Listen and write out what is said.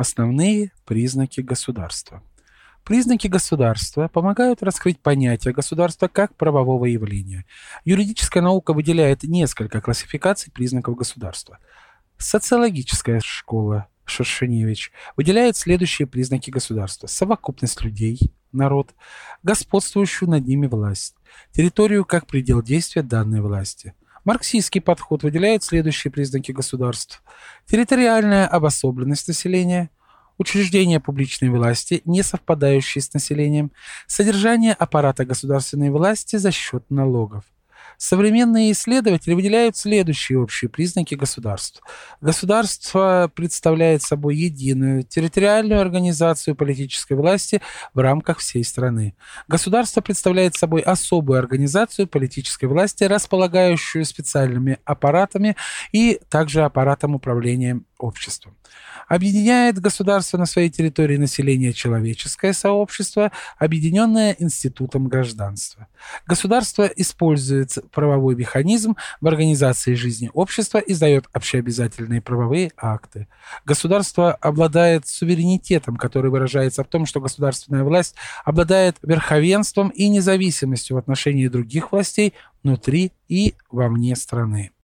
Основные признаки государства. Признаки государства помогают раскрыть понятие государства как правового явления. Юридическая наука выделяет несколько классификаций признаков государства. Социологическая школа Шершеневич выделяет следующие признаки государства. Совокупность людей, народ, господствующую над ними власть, территорию как предел действия данной власти. Марксистский подход выделяет следующие признаки государств. Территориальная обособленность населения, учреждения публичной власти, не совпадающие с населением, содержание аппарата государственной власти за счет налогов. Современные исследователи выделяют следующие общие признаки государств. Государство представляет собой единую территориальную организацию политической власти в рамках всей страны. Государство представляет собой особую организацию политической власти, располагающую специальными аппаратами и также аппаратом управления обществом. Объединяет государство на своей территории население человеческое сообщество, объединенное институтом гражданства. Государство использует правовой механизм в организации жизни общества, издает общеобязательные правовые акты. Государство обладает суверенитетом, который выражается в том, что государственная власть обладает верховенством и независимостью в отношении других властей внутри и вовне страны.